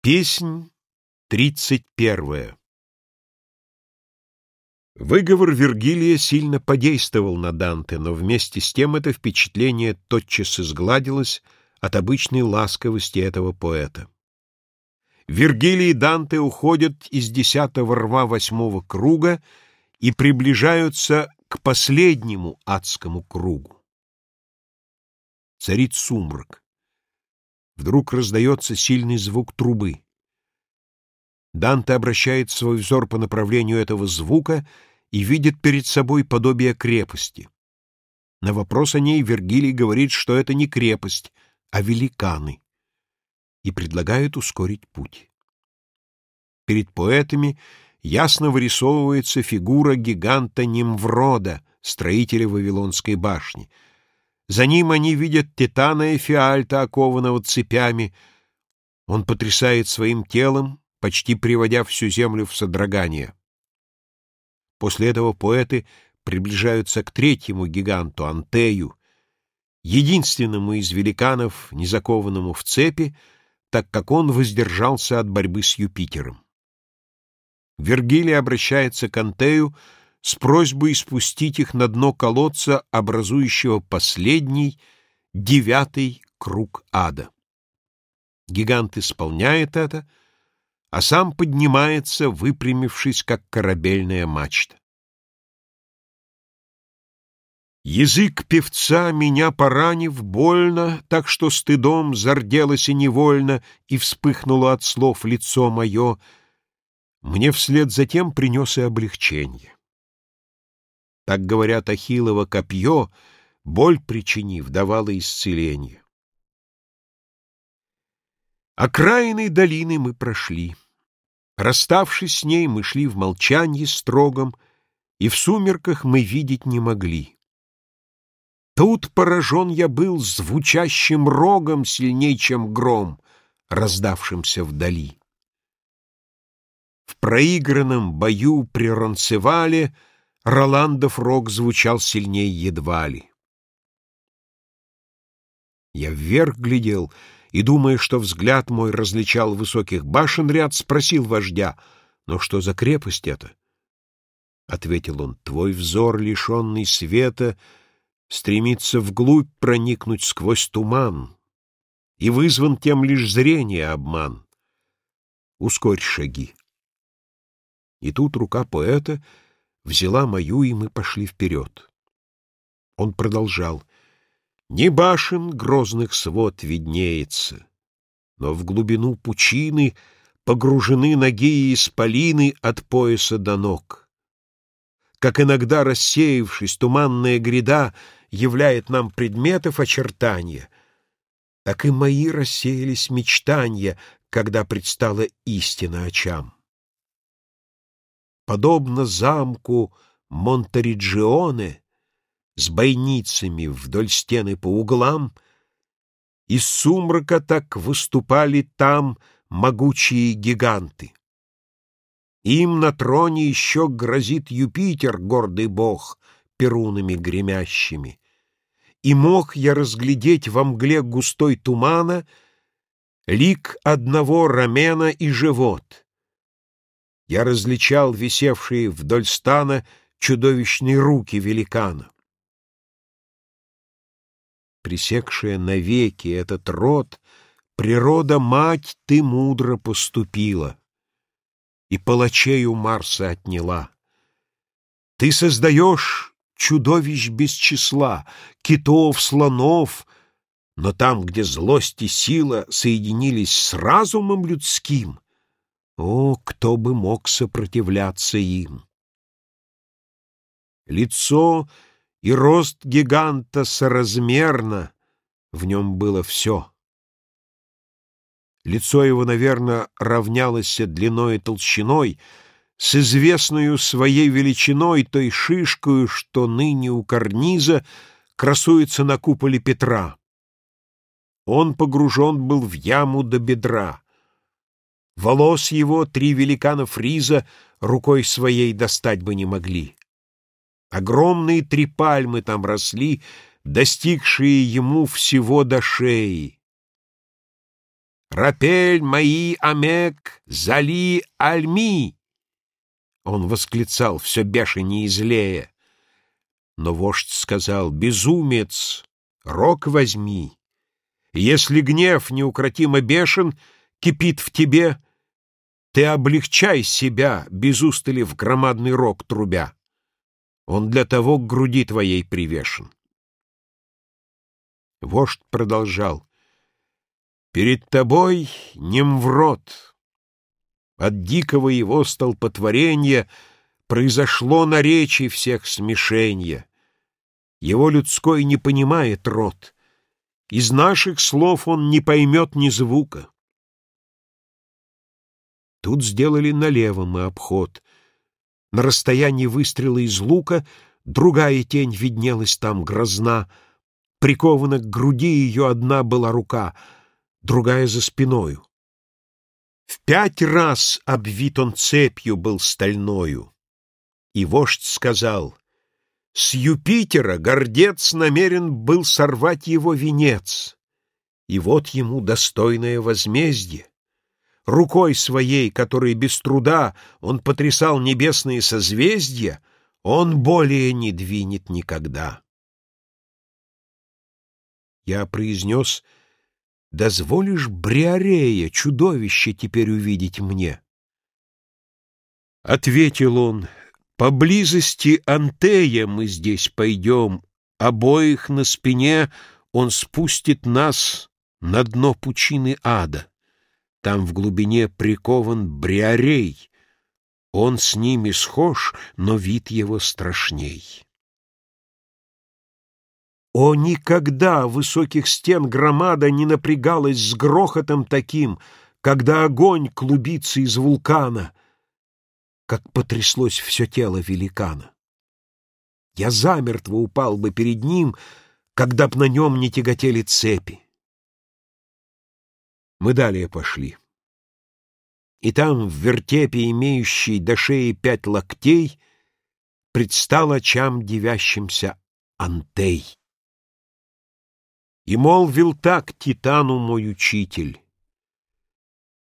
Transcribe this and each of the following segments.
Песнь тридцать первая Выговор Вергилия сильно подействовал на Данте, но вместе с тем это впечатление тотчас изгладилось от обычной ласковости этого поэта. Вергилий и Данте уходят из десятого рва восьмого круга и приближаются к последнему адскому кругу. Царит сумрак. Вдруг раздается сильный звук трубы. Данте обращает свой взор по направлению этого звука и видит перед собой подобие крепости. На вопрос о ней Вергилий говорит, что это не крепость, а великаны, и предлагает ускорить путь. Перед поэтами ясно вырисовывается фигура гиганта Нимврода, строителя Вавилонской башни — за ним они видят титана Эфиальта, окованного цепями. Он потрясает своим телом, почти приводя всю землю в содрогание. После этого поэты приближаются к третьему гиганту, Антею, единственному из великанов, не закованному в цепи, так как он воздержался от борьбы с Юпитером. Вергилий обращается к Антею, с просьбой спустить их на дно колодца, образующего последний, девятый круг ада. Гигант исполняет это, а сам поднимается, выпрямившись, как корабельная мачта. Язык певца, меня поранив, больно, так что стыдом зарделось и невольно, и вспыхнуло от слов лицо мое, мне вслед за тем принес и облегчение. Так, говорят, Ахиллово копье, боль причинив, давало исцеление. Окраиной долины мы прошли. Расставшись с ней, мы шли в молчанье строгом, и в сумерках мы видеть не могли. Тут поражен я был звучащим рогом сильней, чем гром, раздавшимся вдали. В проигранном бою при Ронцевале — Роландов рог звучал сильнее едва ли. Я вверх глядел и, думая, что взгляд мой различал высоких башен ряд, спросил вождя, «Но что за крепость это?» Ответил он, «Твой взор, лишенный света, стремится вглубь проникнуть сквозь туман, и вызван тем лишь зрение обман. Ускорь шаги». И тут рука поэта — взяла мою, и мы пошли вперед. Он продолжал. Не башен грозных свод виднеется, но в глубину пучины погружены ноги и исполины от пояса до ног. Как иногда, рассеявшись, туманная гряда являет нам предметов очертания, так и мои рассеялись мечтания, когда предстала истина очам подобно замку Монтериджионе с бойницами вдоль стены по углам, из сумрака так выступали там могучие гиганты. Им на троне еще грозит Юпитер, гордый бог, перунами гремящими. И мог я разглядеть во мгле густой тумана лик одного рамена и живот — я различал висевшие вдоль стана чудовищные руки великана. Пресекшая навеки этот род, природа, мать, ты мудро поступила и палачей у Марса отняла. Ты создаешь чудовищ без числа, китов, слонов, но там, где злость и сила соединились с разумом людским, о, кто бы мог сопротивляться им! Лицо и рост гиганта соразмерно, в нем было все. Лицо его, наверное, равнялось длиной и толщиной, с известную своей величиной той шишкою, что ныне у карниза красуется на куполе Петра. Он погружен был в яму до бедра. Волос его три великана Фриза рукой своей достать бы не могли. Огромные три пальмы там росли, достигшие ему всего до шеи. Рапель мои амек зали альми!» Он восклицал, все бешенее и злее. Но вождь сказал, «Безумец, рок возьми! Если гнев неукротимо бешен, кипит в тебе, ты облегчай себя, без устали в громадный рог трубя. Он для того к груди твоей привешен». Вождь продолжал, Перед тобой Немврод. От дикого его столпотворения Произошло на речи всех смешенье. Его людской не понимает род. Из наших слов он не поймет ни звука. Тут сделали налево мы обход. На расстоянии выстрела из лука Другая тень виднелась там грозна. Прикована к груди ее одна была рука — другая за спиною. В пять раз обвит он цепью был стальною. И вождь сказал, с Юпитера гордец намерен был сорвать его венец. И вот ему достойное возмездие. Рукой своей, которой без труда он потрясал небесные созвездия, он более не двинет никогда. Я произнес — дозволишь Бриарея, чудовище, теперь увидеть мне? Ответил он, поблизости Антея мы здесь пойдем, обоих на спине он спустит нас на дно пучины ада. Там в глубине прикован Бриарей, он с ними схож, но вид его страшней. О, никогда высоких стен громада не напрягалась с грохотом таким, когда огонь клубится из вулкана, как потряслось все тело великана. Я замертво упал бы перед ним, когда б на нем не тяготели цепи. Мы далее пошли. И там, в вертепе, имеющей до шеи пять локтей, предстал очам девящимся Антей. И молвил так Титану мой учитель.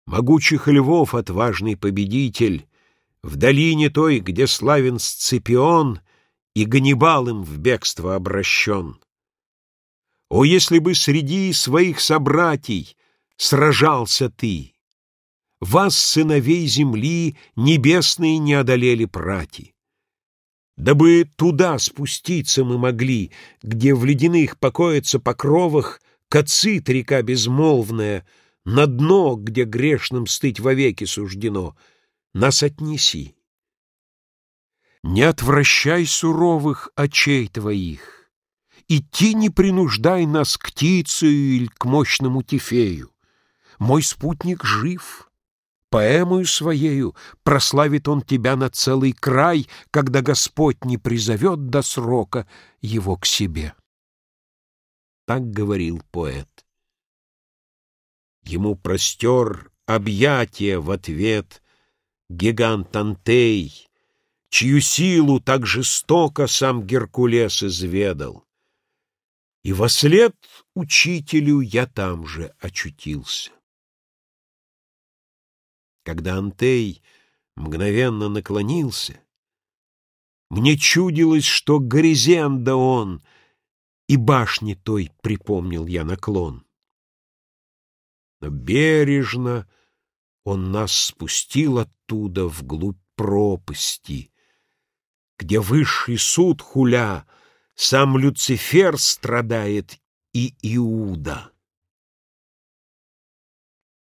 Могучих львов отважный победитель, В долине той, где славен Сципион, И Ганнибал им в бегство обращен. О, если бы среди своих собратьей Сражался ты! Вас, сыновей земли, Небесные не одолели прати. Дабы туда спуститься мы могли, где в ледяных покоятся покровах Кацит, река безмолвная, на дно, где грешным стыть вовеки суждено, нас отнеси. Не отвращай суровых очей твоих, идти не принуждай нас к Тицию или к мощному Тифею. Мой спутник жив, Поэмою своею прославит он тебя на целый край, когда Господь не призовет до срока его к себе. Так говорил поэт. Ему простер объятия в ответ гигант Антей, чью силу так жестоко сам Геркулес изведал. И во след учителю я там же очутился. Когда Антей мгновенно наклонился, мне чудилось, что Горизенда он, и башни той припомнил я наклон. Но бережно он нас спустил оттуда вглубь пропасти, где высший суд хуля, сам Люцифер страдает и Иуда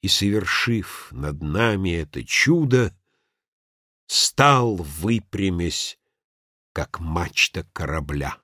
и, совершив над нами это чудо, стал, выпрямясь, как мачта корабля.